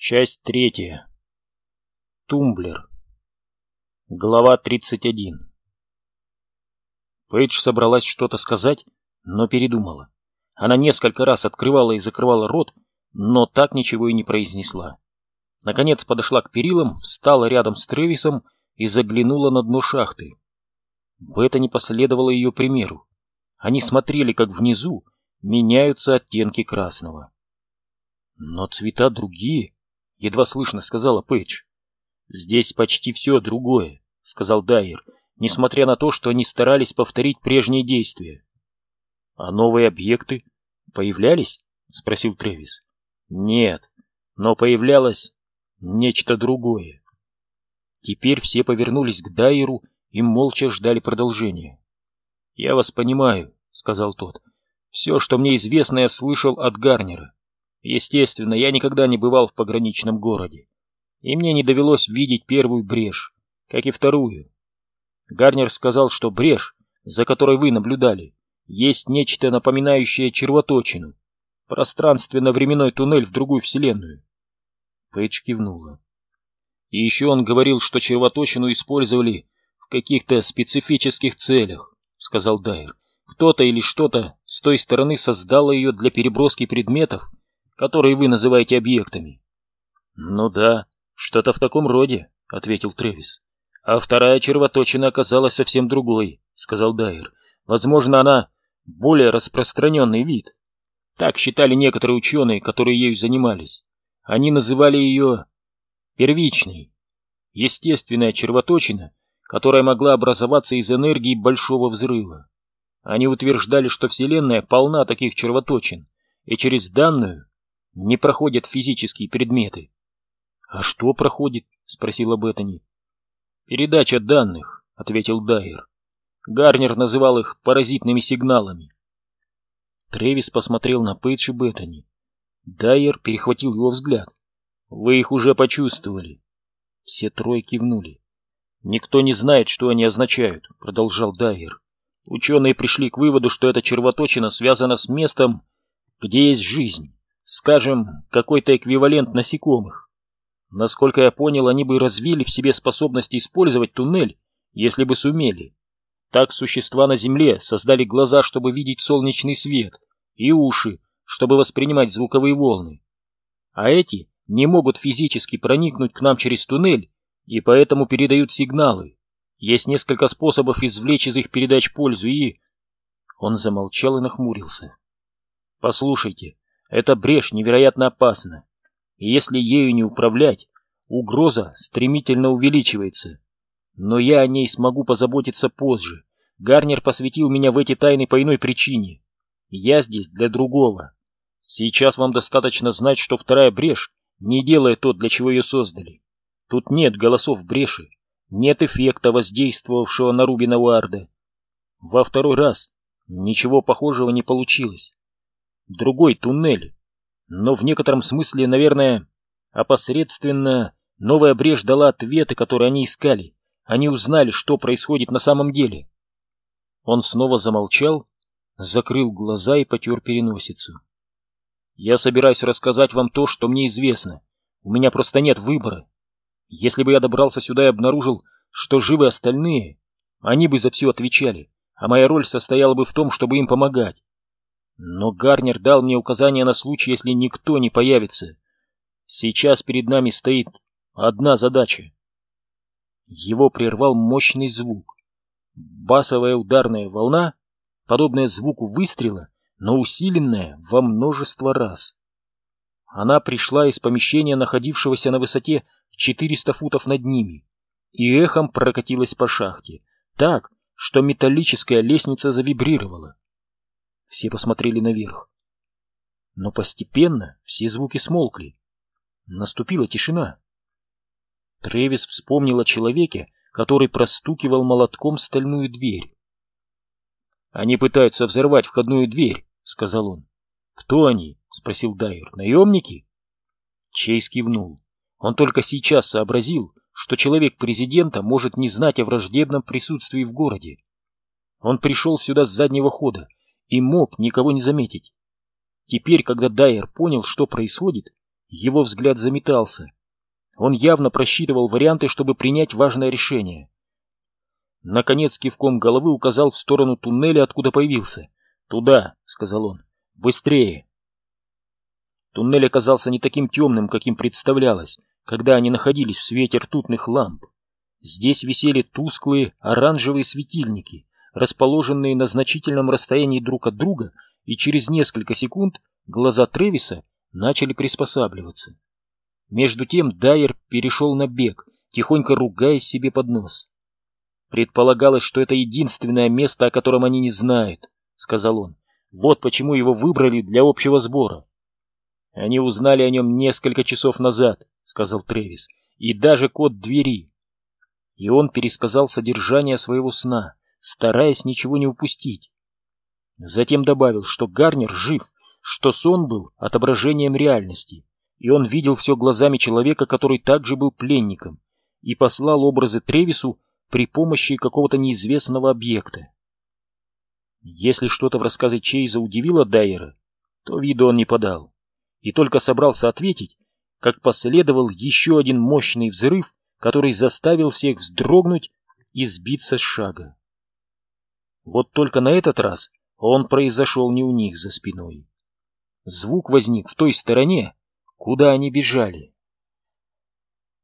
Часть третья. Тумблер. Глава 31. Пейдж собралась что-то сказать, но передумала. Она несколько раз открывала и закрывала рот, но так ничего и не произнесла. Наконец подошла к перилам, встала рядом с Тревисом и заглянула на дно шахты. Бета не последовала ее примеру. Они смотрели, как внизу меняются оттенки красного. Но цвета другие, — едва слышно сказала Пейдж. «Здесь почти все другое», — сказал Дайер, несмотря на то, что они старались повторить прежние действия. «А новые объекты появлялись?» — спросил Тревис. «Нет, но появлялось нечто другое». Теперь все повернулись к Дайеру и молча ждали продолжения. «Я вас понимаю», — сказал тот. «Все, что мне известно, я слышал от Гарнера. Естественно, я никогда не бывал в пограничном городе, и мне не довелось видеть первую брешь, как и вторую. Гарнер сказал, что брешь, за которой вы наблюдали, есть нечто напоминающее червоточину, пространственно-временной туннель в другую вселенную. Пейдж кивнула. И еще он говорил, что червоточину использовали в каких-то специфических целях, сказал Дайер. Кто-то или что-то с той стороны создало ее для переброски предметов которые вы называете объектами. Ну да, что-то в таком роде, ответил Тревис. А вторая червоточина оказалась совсем другой, сказал Дайер. Возможно, она более распространенный вид. Так считали некоторые ученые, которые ею занимались. Они называли ее первичной. Естественная червоточина, которая могла образоваться из энергии большого взрыва. Они утверждали, что Вселенная полна таких червоточин, и через данную не проходят физические предметы. — А что проходит? — спросила Беттани. — Передача данных, — ответил Дайер. Гарнер называл их паразитными сигналами. Тревис посмотрел на Пейдж и Беттани. Дайер перехватил его взгляд. — Вы их уже почувствовали. Все трое кивнули. — Никто не знает, что они означают, — продолжал Дайер. Ученые пришли к выводу, что эта червоточина связана с местом, где есть жизнь. Скажем, какой-то эквивалент насекомых. Насколько я понял, они бы развили в себе способность использовать туннель, если бы сумели. Так существа на Земле создали глаза, чтобы видеть солнечный свет, и уши, чтобы воспринимать звуковые волны. А эти не могут физически проникнуть к нам через туннель, и поэтому передают сигналы. Есть несколько способов извлечь из их передач пользу, и... Он замолчал и нахмурился. «Послушайте, эта брешь невероятно опасна, и если ею не управлять, угроза стремительно увеличивается. Но я о ней смогу позаботиться позже. Гарнер посвятил меня в эти тайны по иной причине. Я здесь для другого. Сейчас вам достаточно знать, что вторая брешь не делает то, для чего ее создали. Тут нет голосов бреши, нет эффекта, воздействовавшего на Рубина Уарда. Во второй раз ничего похожего не получилось другой туннель. Но в некотором смысле, наверное, опосредственно новая брешь дала ответы, которые они искали. Они узнали, что происходит на самом деле. Он снова замолчал, закрыл глаза и потер переносицу. Я собираюсь рассказать вам то, что мне известно. У меня просто нет выбора. Если бы я добрался сюда и обнаружил, что живы остальные, они бы за все отвечали, а моя роль состояла бы в том, чтобы им помогать. Но Гарнер дал мне указание на случай, если никто не появится. Сейчас перед нами стоит одна задача. Его прервал мощный звук. Басовая ударная волна, подобная звуку выстрела, но усиленная во множество раз. Она пришла из помещения, находившегося на высоте 400 футов над ними, и эхом прокатилась по шахте, так, что металлическая лестница завибрировала. Все посмотрели наверх. Но постепенно все звуки смолкли. Наступила тишина. Тревис вспомнил о человеке, который простукивал молотком стальную дверь. «Они пытаются взорвать входную дверь», — сказал он. «Кто они?» — спросил Дайер. «Наемники?» Чейз кивнул. Он только сейчас сообразил, что человек президента может не знать о враждебном присутствии в городе. Он пришел сюда с заднего хода и мог никого не заметить. Теперь, когда Дайер понял, что происходит, Его взгляд заметался. Он явно просчитывал варианты, чтобы принять важное решение. Наконец кивком головы указал в сторону туннеля, откуда появился. «Туда», — сказал он, — «быстрее». Туннель оказался не таким темным, каким представлялось, когда они находились в свете ртутных ламп. Здесь висели тусклые оранжевые светильники, расположенные на значительном расстоянии друг от друга, и через несколько секунд глаза Тревиса начали приспосабливаться. Между тем Дайер перешел на бег, тихонько ругаясь себе под нос. «Предполагалось, что это единственное место, о котором они не знают», — сказал он. «Вот почему его выбрали для общего сбора». «Они узнали о нем несколько часов назад», — сказал Тревис, — «и даже код двери». И он пересказал содержание своего сна, стараясь ничего не упустить. Затем добавил, что Гарнер жив, что сон был отображением реальности, и он видел все глазами человека, который также был пленником, и послал образы Тревису при помощи какого-то неизвестного объекта. Если что-то в рассказе Чейза удивило Дайера, то виду он не подал, и только собрался ответить, как последовал еще один мощный взрыв, который заставил всех вздрогнуть и сбиться с шага. Вот только на этот раз он произошел не у них за спиной. Звук возник в той стороне, куда они бежали.